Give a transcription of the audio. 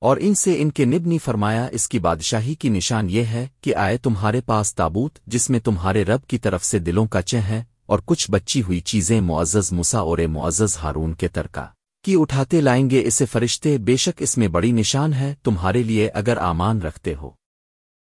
اور ان سے ان کے نب نے فرمایا، اس کی بادشاہی کی نشان یہ ہے کہ آئے تمہارے پاس تابوت، جس میں تمہارے رب کی طرف سے دلوں کا چہ ہے اور کچھ بچی ہوئی چیزیں معزز مسا اور معزز ہارون کے ترکا کی اٹھاتے لائیں گے اسے فرشتے، بے شک اس میں بڑی نشان ہے، تمہارے لیے اگر آمان رکھتے ہو۔